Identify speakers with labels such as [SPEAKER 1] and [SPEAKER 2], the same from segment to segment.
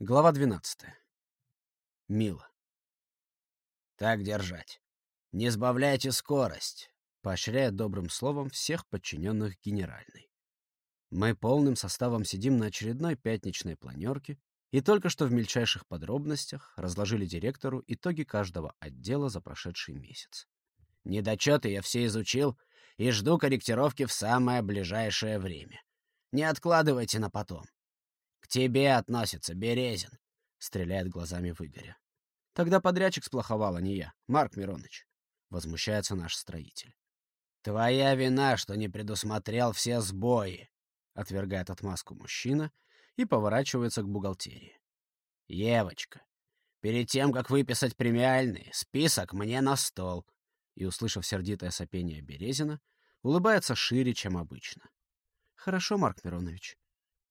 [SPEAKER 1] Глава 12. Мила. «Так держать. Не сбавляйте скорость», — поощряет добрым словом всех подчиненных генеральной. Мы полным составом сидим на очередной пятничной планерке и только что в мельчайших подробностях разложили директору итоги каждого отдела за прошедший месяц. Недочеты я все изучил и жду корректировки в самое ближайшее время. Не откладывайте на потом. «К тебе относится, Березин», — стреляет глазами в Игоря. «Тогда подрядчик сплоховал, а не я, Марк Мироныч», — возмущается наш строитель. «Твоя вина, что не предусмотрел все сбои», — отвергает отмазку мужчина и поворачивается к бухгалтерии. «Евочка, перед тем, как выписать премиальный, список мне на стол», и, услышав сердитое сопение Березина, улыбается шире, чем обычно. «Хорошо, Марк Миронович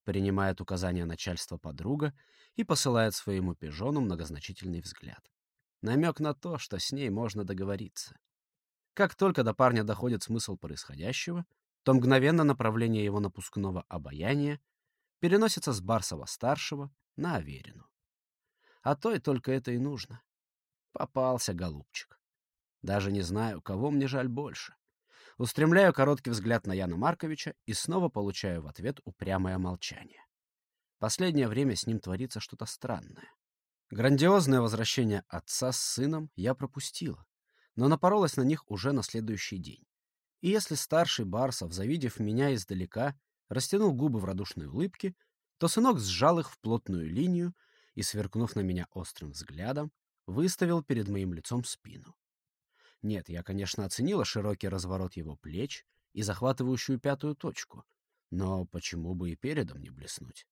[SPEAKER 1] принимает указания начальства подруга и посылает своему пижону многозначительный взгляд. Намек на то, что с ней можно договориться. Как только до парня доходит смысл происходящего, то мгновенно направление его напускного обаяния переносится с Барсова-старшего на Аверину. А то и только это и нужно. Попался, голубчик. Даже не знаю, кого мне жаль больше. Устремляю короткий взгляд на Яна Марковича и снова получаю в ответ упрямое молчание. Последнее время с ним творится что-то странное. Грандиозное возвращение отца с сыном я пропустила, но напоролась на них уже на следующий день. И если старший Барсов, завидев меня издалека, растянул губы в радушной улыбке, то сынок сжал их в плотную линию и, сверкнув на меня острым взглядом, выставил перед моим лицом спину. Нет, я, конечно, оценила широкий разворот его плеч и захватывающую пятую точку, но почему бы и передом не блеснуть?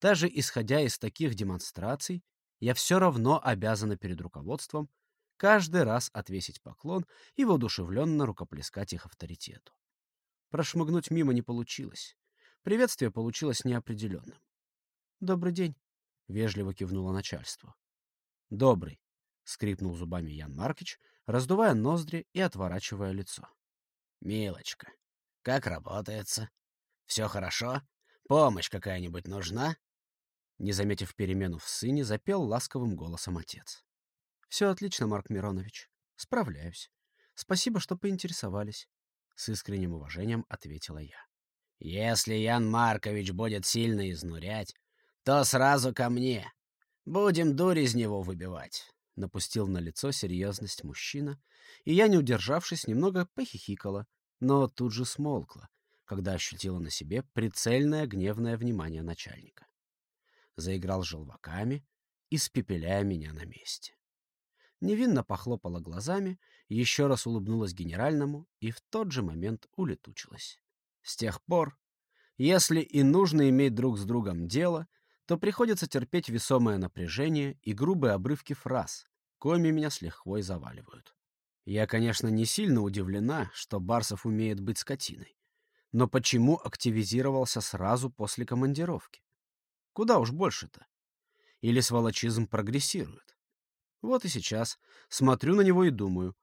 [SPEAKER 1] Даже исходя из таких демонстраций, я все равно обязана перед руководством каждый раз отвесить поклон и воодушевленно рукоплескать их авторитету. Прошмыгнуть мимо не получилось. Приветствие получилось неопределенным. «Добрый день», — вежливо кивнуло начальство. «Добрый», — скрипнул зубами Ян Маркич, раздувая ноздри и отворачивая лицо. «Милочка, как работается? Все хорошо? Помощь какая-нибудь нужна?» Не заметив перемену в сыне, запел ласковым голосом отец. «Все отлично, Марк Миронович. Справляюсь. Спасибо, что поинтересовались». С искренним уважением ответила я. «Если Ян Маркович будет сильно изнурять, то сразу ко мне. Будем дурь из него выбивать. — напустил на лицо серьезность мужчина, и я, не удержавшись, немного похихикала, но тут же смолкла, когда ощутила на себе прицельное гневное внимание начальника. Заиграл желваками, испепеляя меня на месте. Невинно похлопала глазами, еще раз улыбнулась генеральному и в тот же момент улетучилась. С тех пор, если и нужно иметь друг с другом дело — то приходится терпеть весомое напряжение и грубые обрывки фраз, коими меня с лихвой заваливают. Я, конечно, не сильно удивлена, что Барсов умеет быть скотиной. Но почему активизировался сразу после командировки? Куда уж больше-то? Или сволочизм прогрессирует? Вот и сейчас смотрю на него и думаю,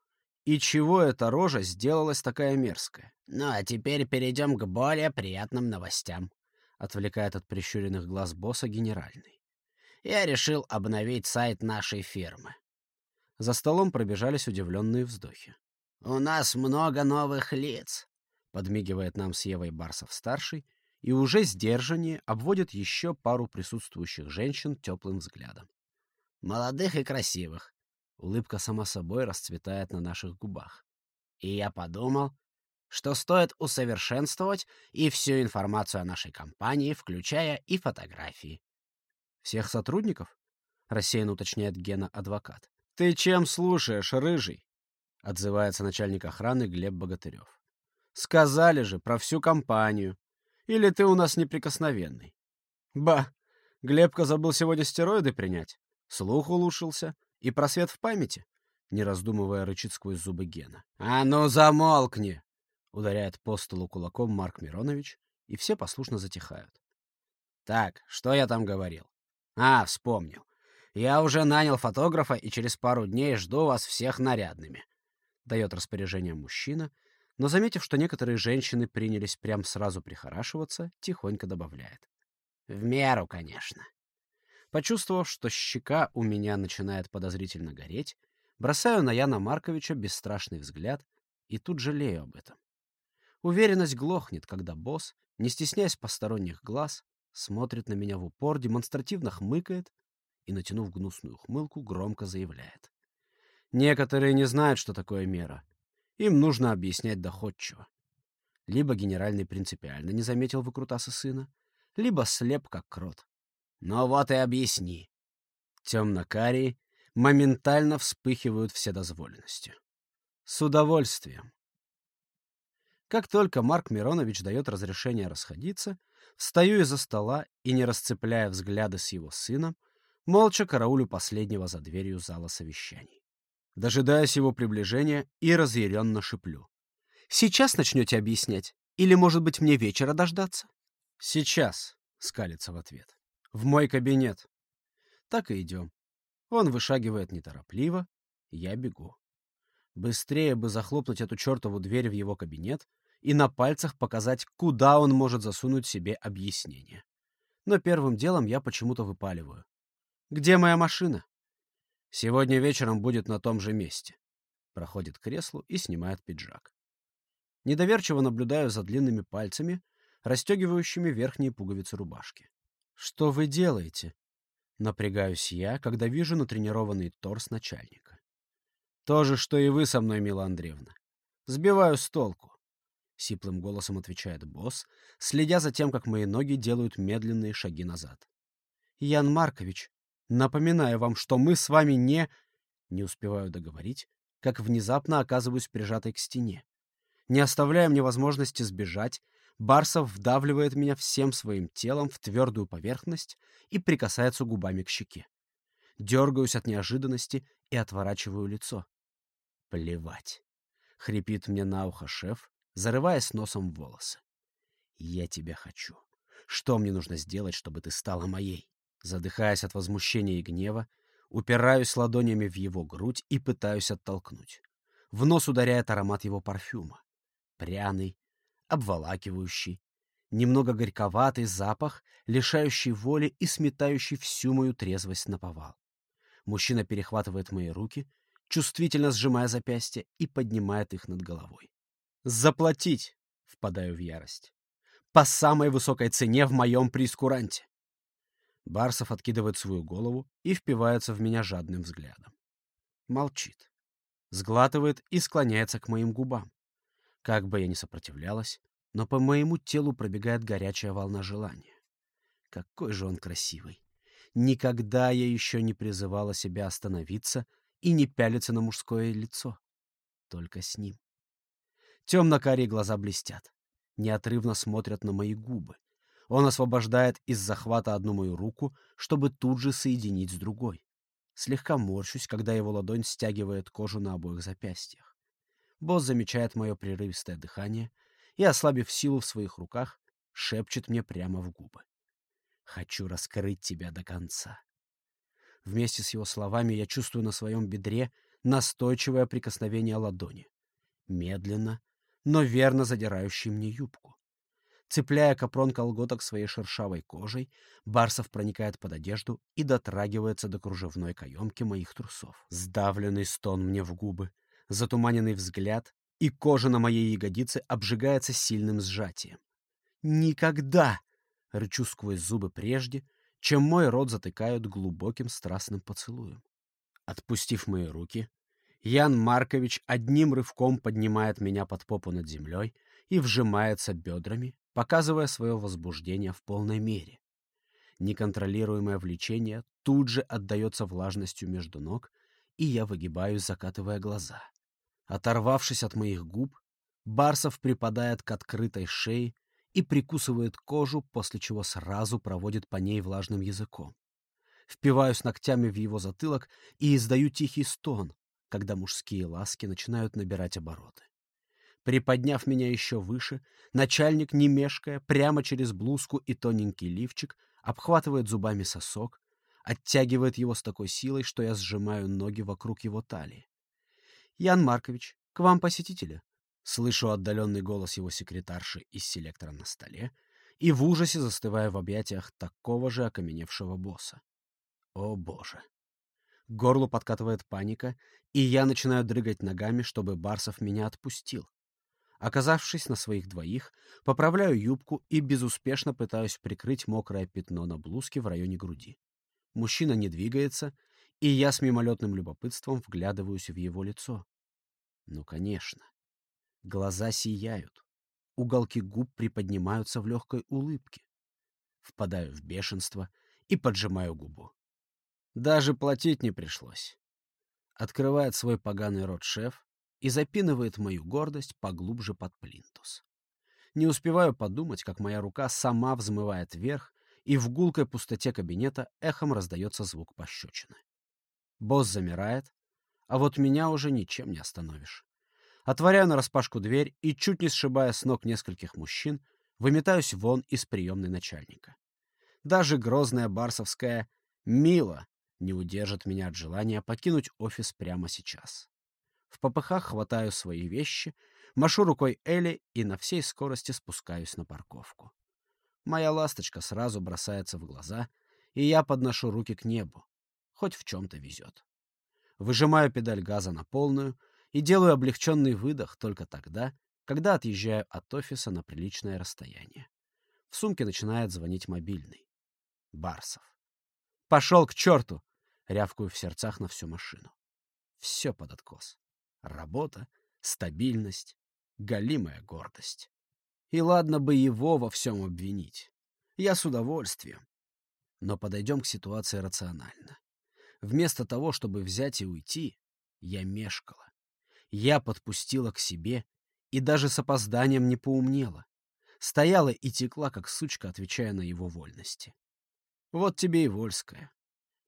[SPEAKER 1] и чего эта рожа сделалась такая мерзкая? Ну а теперь перейдем к более приятным новостям отвлекает от прищуренных глаз босса генеральный. Я решил обновить сайт нашей фирмы. За столом пробежались удивленные вздохи. «У нас много новых лиц», — подмигивает нам с Евой Барсов-старший и уже сдержаннее обводит еще пару присутствующих женщин теплым взглядом. «Молодых и красивых». Улыбка сама собой расцветает на наших губах. И я подумал, что стоит усовершенствовать и всю информацию о нашей компании, включая и фотографии. «Всех сотрудников?» — рассеянно уточняет Гена-адвокат. «Ты чем слушаешь, рыжий?» — отзывается начальник охраны Глеб Богатырев. «Сказали же про всю компанию. Или ты у нас неприкосновенный?» «Ба! Глебка забыл сегодня стероиды принять. Слух улучшился. И просвет в памяти?» Не раздумывая, рычит сквозь зубы Гена. «А ну замолкни!» Ударяет по столу кулаком Марк Миронович, и все послушно затихают. Так, что я там говорил? А, вспомнил. Я уже нанял фотографа и через пару дней жду вас всех нарядными. Дает распоряжение мужчина, но, заметив, что некоторые женщины принялись прям сразу прихорашиваться, тихонько добавляет. В меру, конечно. Почувствовав, что щека у меня начинает подозрительно гореть, бросаю на Яна Марковича бесстрашный взгляд и тут жалею об этом. Уверенность глохнет, когда босс, не стесняясь посторонних глаз, смотрит на меня в упор, демонстративно хмыкает и, натянув гнусную хмылку, громко заявляет. Некоторые не знают, что такое мера. Им нужно объяснять доходчиво. Либо генеральный принципиально не заметил выкрутасы сына, либо слеп, как крот. Но вот и объясни. Темно-карие моментально вспыхивают вседозволенностью. С удовольствием. Как только Марк Миронович дает разрешение расходиться, встаю из-за стола и, не расцепляя взгляды с его сыном, молча караулю последнего за дверью зала совещаний. Дожидаясь его приближения и разъяренно шиплю. Сейчас начнете объяснять? Или, может быть, мне вечера дождаться? Сейчас, — скалится в ответ. В мой кабинет. Так и идем. Он вышагивает неторопливо, я бегу. Быстрее бы захлопнуть эту чертову дверь в его кабинет и на пальцах показать, куда он может засунуть себе объяснение. Но первым делом я почему-то выпаливаю. «Где моя машина?» «Сегодня вечером будет на том же месте». Проходит к креслу и снимает пиджак. Недоверчиво наблюдаю за длинными пальцами, расстегивающими верхние пуговицы рубашки. «Что вы делаете?» Напрягаюсь я, когда вижу натренированный торс начальника. «То же, что и вы со мной, Мила Андреевна. Сбиваю с толку», — сиплым голосом отвечает босс, следя за тем, как мои ноги делают медленные шаги назад. «Ян Маркович, напоминаю вам, что мы с вами не...» Не успеваю договорить, как внезапно оказываюсь прижатой к стене. Не оставляя мне возможности сбежать, Барсов вдавливает меня всем своим телом в твердую поверхность и прикасается губами к щеке. Дергаюсь от неожиданности и отворачиваю лицо. Плевать. Хрипит мне на ухо шеф, зарываясь носом в волосы. Я тебя хочу. Что мне нужно сделать, чтобы ты стала моей? Задыхаясь от возмущения и гнева, упираюсь ладонями в его грудь и пытаюсь оттолкнуть. В нос ударяет аромат его парфюма пряный, обволакивающий, немного горьковатый запах, лишающий воли и сметающий всю мою трезвость на повал. Мужчина перехватывает мои руки, чувствительно сжимая запястья и поднимает их над головой. «Заплатить!» — впадаю в ярость. «По самой высокой цене в моем прескуранте!» Барсов откидывает свою голову и впивается в меня жадным взглядом. Молчит. Сглатывает и склоняется к моим губам. Как бы я ни сопротивлялась, но по моему телу пробегает горячая волна желания. Какой же он красивый! Никогда я еще не призывала себя остановиться и не пялиться на мужское лицо. Только с ним. Темно-карие глаза блестят, неотрывно смотрят на мои губы. Он освобождает из захвата одну мою руку, чтобы тут же соединить с другой. Слегка морщусь, когда его ладонь стягивает кожу на обоих запястьях. Босс замечает мое прерывистое дыхание и, ослабив силу в своих руках, шепчет мне прямо в губы. «Хочу раскрыть тебя до конца». Вместе с его словами я чувствую на своем бедре настойчивое прикосновение ладони, медленно, но верно задирающий мне юбку. Цепляя капрон колготок своей шершавой кожей, Барсов проникает под одежду и дотрагивается до кружевной каемки моих трусов. Сдавленный стон мне в губы, затуманенный взгляд, и кожа на моей ягодице обжигается сильным сжатием. «Никогда!» — рычу сквозь зубы прежде, чем мой рот затыкают глубоким страстным поцелуем. Отпустив мои руки, Ян Маркович одним рывком поднимает меня под попу над землей и вжимается бедрами, показывая свое возбуждение в полной мере. Неконтролируемое влечение тут же отдается влажностью между ног, и я выгибаюсь, закатывая глаза. Оторвавшись от моих губ, Барсов припадает к открытой шее и прикусывает кожу, после чего сразу проводит по ней влажным языком. Впиваюсь ногтями в его затылок и издаю тихий стон, когда мужские ласки начинают набирать обороты. Приподняв меня еще выше, начальник, не мешкая, прямо через блузку и тоненький лифчик, обхватывает зубами сосок, оттягивает его с такой силой, что я сжимаю ноги вокруг его талии. «Ян Маркович, к вам посетители». Слышу отдаленный голос его секретарши из селектора на столе и в ужасе застываю в объятиях такого же окаменевшего босса. О, боже. К горлу подкатывает паника, и я начинаю дрыгать ногами, чтобы Барсов меня отпустил. Оказавшись на своих двоих, поправляю юбку и безуспешно пытаюсь прикрыть мокрое пятно на блузке в районе груди. Мужчина не двигается, и я с мимолетным любопытством вглядываюсь в его лицо. Ну, конечно. Глаза сияют. Уголки губ приподнимаются в легкой улыбке. Впадаю в бешенство и поджимаю губу. Даже платить не пришлось. Открывает свой поганый рот шеф и запинывает мою гордость поглубже под плинтус. Не успеваю подумать, как моя рука сама взмывает вверх, и в гулкой пустоте кабинета эхом раздается звук пощечины. Босс замирает, а вот меня уже ничем не остановишь. Отворяю нараспашку дверь и, чуть не сшибая с ног нескольких мужчин, выметаюсь вон из приемной начальника. Даже грозная барсовская «Мила» не удержит меня от желания покинуть офис прямо сейчас. В попыхах хватаю свои вещи, машу рукой Элли и на всей скорости спускаюсь на парковку. Моя ласточка сразу бросается в глаза, и я подношу руки к небу. Хоть в чем-то везет. Выжимаю педаль газа на полную и делаю облегченный выдох только тогда, когда отъезжаю от офиса на приличное расстояние. В сумке начинает звонить мобильный. Барсов. «Пошел к черту!» — рявкую в сердцах на всю машину. Все под откос. Работа, стабильность, голимая гордость. И ладно бы его во всем обвинить. Я с удовольствием. Но подойдем к ситуации рационально. Вместо того, чтобы взять и уйти, я мешкала. Я подпустила к себе и даже с опозданием не поумнела. Стояла и текла, как сучка, отвечая на его вольности. Вот тебе и Вольская.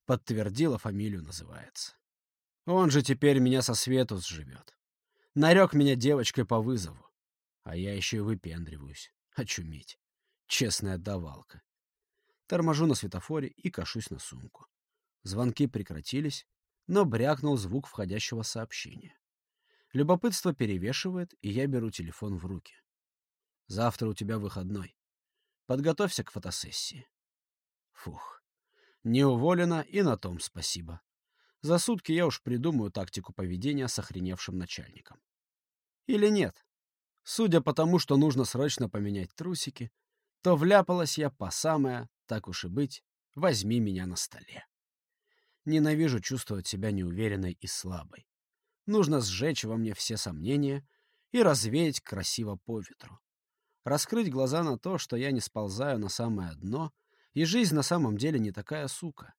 [SPEAKER 1] Подтвердила, фамилию называется. Он же теперь меня со свету сживет. Нарек меня девочкой по вызову. А я еще и выпендриваюсь. Очуметь. Честная давалка. Торможу на светофоре и кашусь на сумку. Звонки прекратились, но брякнул звук входящего сообщения. Любопытство перевешивает, и я беру телефон в руки. Завтра у тебя выходной. Подготовься к фотосессии. Фух. Не уволена, и на том спасибо. За сутки я уж придумаю тактику поведения с охреневшим начальником. Или нет? Судя по тому, что нужно срочно поменять трусики, то вляпалась я по самое, так уж и быть, возьми меня на столе. Ненавижу чувствовать себя неуверенной и слабой. Нужно сжечь во мне все сомнения и развеять красиво по ветру. Раскрыть глаза на то, что я не сползаю на самое дно, и жизнь на самом деле не такая сука.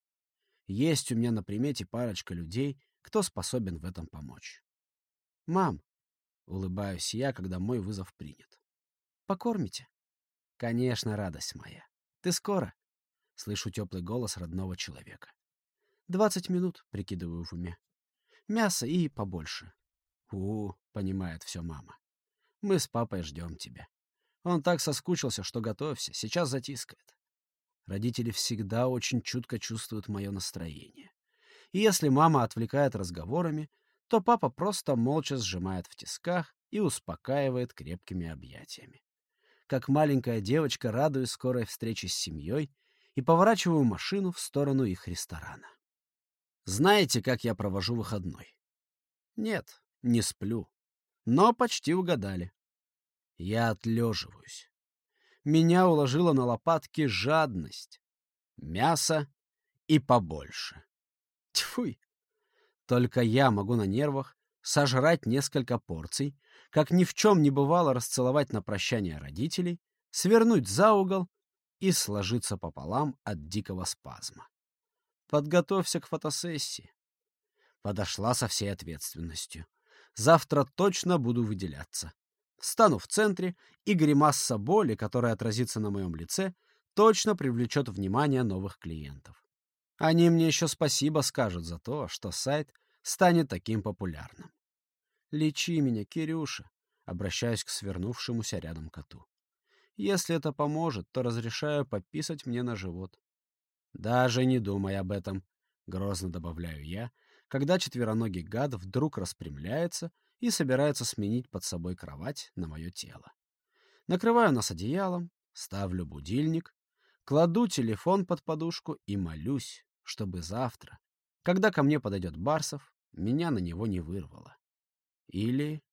[SPEAKER 1] Есть у меня на примете парочка людей, кто способен в этом помочь. «Мам», — улыбаюсь я, когда мой вызов принят. «Покормите?» «Конечно, радость моя. Ты скоро?» — слышу теплый голос родного человека. «Двадцать минут», — прикидываю в уме. «Мясо и побольше». «У, -у — понимает все мама. «Мы с папой ждем тебя. Он так соскучился, что готовься, сейчас затискает. Родители всегда очень чутко чувствуют мое настроение. И если мама отвлекает разговорами, то папа просто молча сжимает в тисках и успокаивает крепкими объятиями. Как маленькая девочка радуюсь скорой встрече с семьей и поворачиваю машину в сторону их ресторана. Знаете, как я провожу выходной? Нет, не сплю. Но почти угадали. Я отлеживаюсь меня уложила на лопатки жадность. Мясо и побольше. Тьфуй! Только я могу на нервах сожрать несколько порций, как ни в чем не бывало расцеловать на прощание родителей, свернуть за угол и сложиться пополам от дикого спазма. Подготовься к фотосессии. Подошла со всей ответственностью. Завтра точно буду выделяться. Стану в центре, и гримаса боли, которая отразится на моем лице, точно привлечет внимание новых клиентов. Они мне еще спасибо скажут за то, что сайт станет таким популярным. «Лечи меня, Кирюша», — обращаюсь к свернувшемуся рядом коту. «Если это поможет, то разрешаю пописать мне на живот». «Даже не думай об этом», — грозно добавляю я, когда четвероногий гад вдруг распрямляется и собирается сменить под собой кровать на мое тело. Накрываю нас одеялом, ставлю будильник, кладу телефон под подушку и молюсь, чтобы завтра, когда ко мне подойдет Барсов, меня на него не вырвало. Или